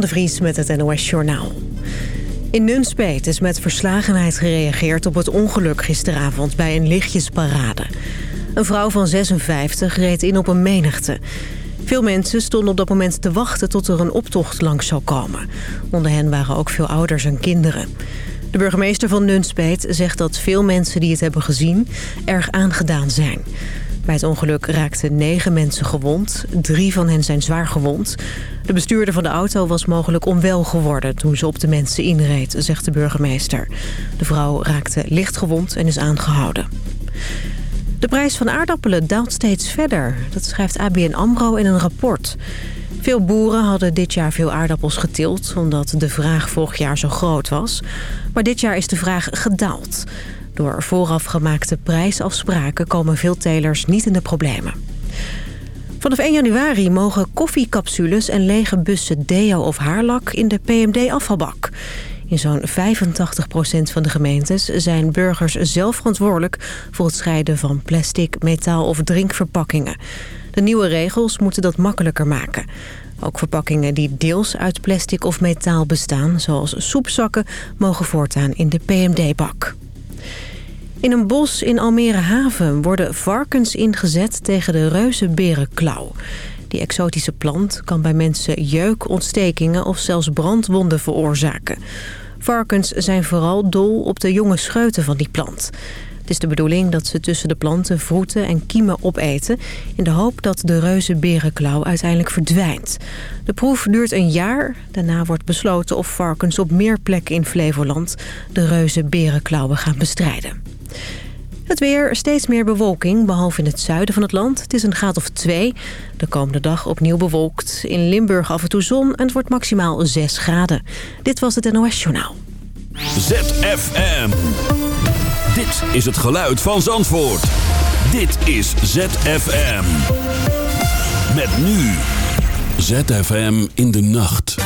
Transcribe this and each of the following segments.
De Vries met het NOS Journaal. In Nunspeet is met verslagenheid gereageerd op het ongeluk gisteravond bij een lichtjesparade. Een vrouw van 56 reed in op een menigte. Veel mensen stonden op dat moment te wachten tot er een optocht langs zou komen. Onder hen waren ook veel ouders en kinderen. De burgemeester van Nunspeet zegt dat veel mensen die het hebben gezien erg aangedaan zijn. Bij het ongeluk raakten negen mensen gewond. Drie van hen zijn zwaar gewond. De bestuurder van de auto was mogelijk onwel geworden toen ze op de mensen inreed, zegt de burgemeester. De vrouw raakte licht gewond en is aangehouden. De prijs van aardappelen daalt steeds verder. Dat schrijft ABN AMRO in een rapport. Veel boeren hadden dit jaar veel aardappels getild... omdat de vraag vorig jaar zo groot was. Maar dit jaar is de vraag gedaald. Door vooraf gemaakte prijsafspraken komen veel telers niet in de problemen. Vanaf 1 januari mogen koffiecapsules en lege bussen deo of haarlak in de PMD-afvalbak. In zo'n 85% van de gemeentes zijn burgers zelf verantwoordelijk... voor het scheiden van plastic, metaal of drinkverpakkingen. De nieuwe regels moeten dat makkelijker maken. Ook verpakkingen die deels uit plastic of metaal bestaan... zoals soepzakken, mogen voortaan in de PMD-bak. In een bos in Almere Haven worden varkens ingezet tegen de reuzenberenklauw. Die exotische plant kan bij mensen jeuk, ontstekingen of zelfs brandwonden veroorzaken. Varkens zijn vooral dol op de jonge scheuten van die plant. Het is de bedoeling dat ze tussen de planten vroeten en kiemen opeten... in de hoop dat de reuzenberenklauw uiteindelijk verdwijnt. De proef duurt een jaar. Daarna wordt besloten of varkens op meer plekken in Flevoland... de reuzenberenklauwen gaan bestrijden. Het weer, steeds meer bewolking, behalve in het zuiden van het land. Het is een graad of twee. De komende dag opnieuw bewolkt. In Limburg af en toe zon en het wordt maximaal 6 graden. Dit was het NOS Journaal. ZFM. Dit is het geluid van Zandvoort. Dit is ZFM. Met nu. ZFM in de nacht.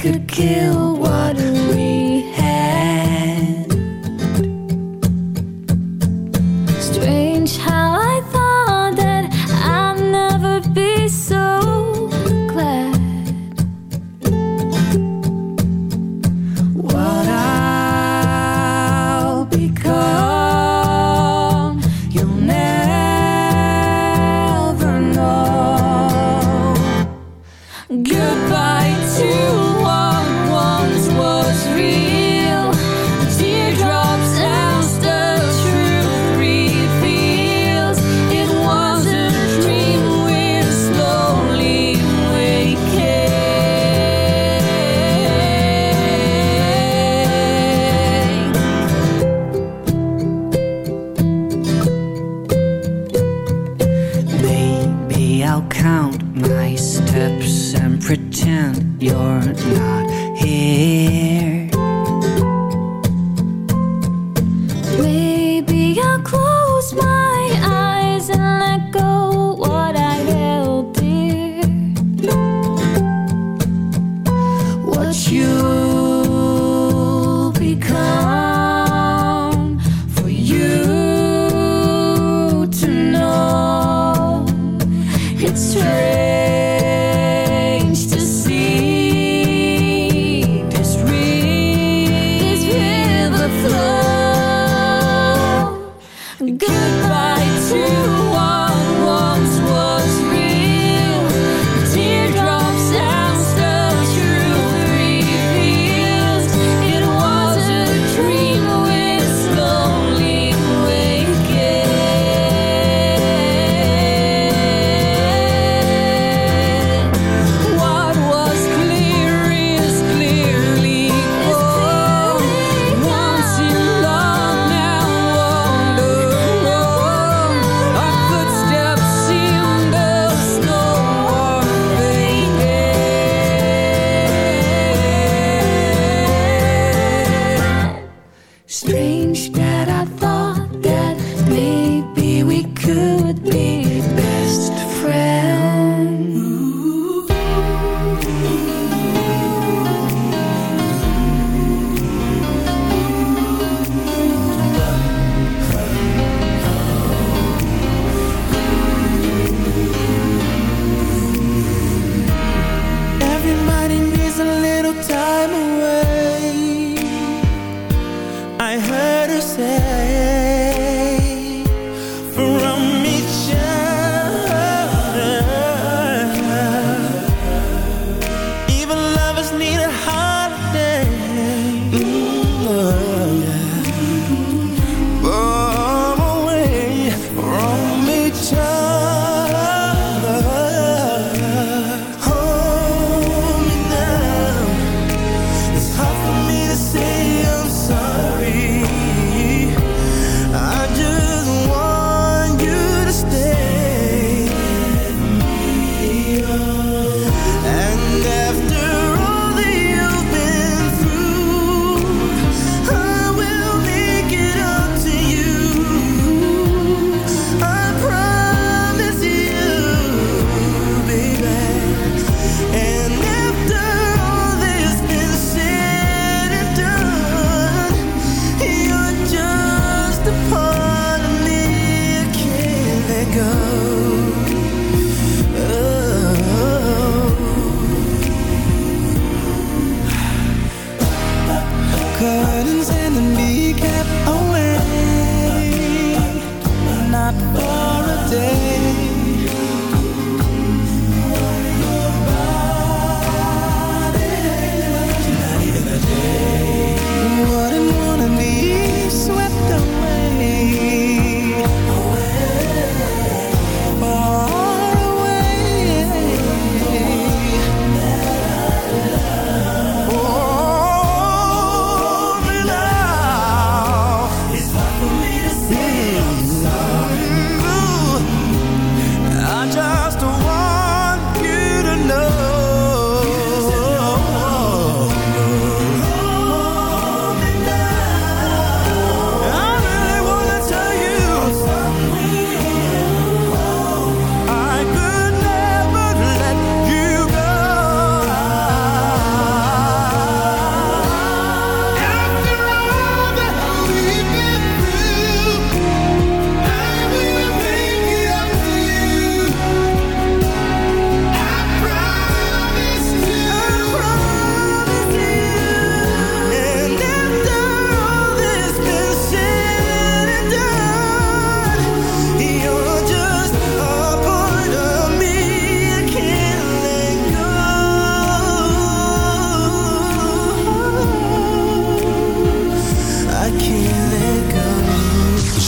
Could kill what we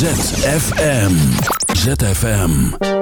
ZFM. ZFM.